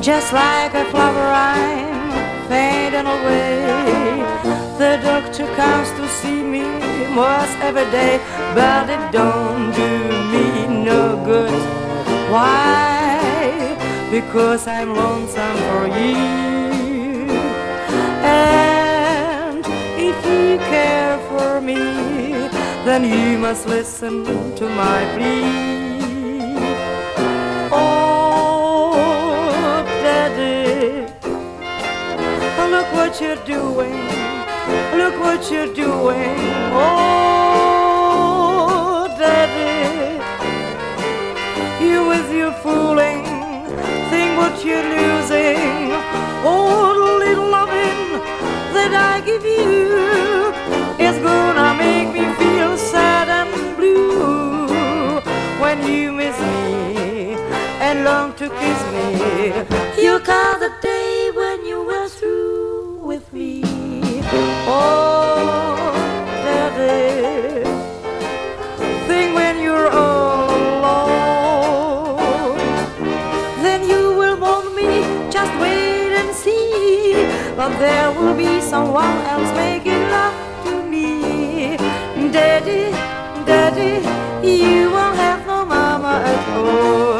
just like a flower I'm fading away. The doctor comes to see me most every day, but it don't do me no good. Why? Because I'm lonesome for you. And if you care for me, then you must listen to my plea. You're doing. Look what you're doing. Oh, Daddy. You with your fooling. Think what you're losing. Oh, the little loving that I give you is gonna make me feel sad and blue when you miss me and long to kiss me. You call the day But there will be someone else making love to me. Daddy, Daddy, you won't have no mama at all.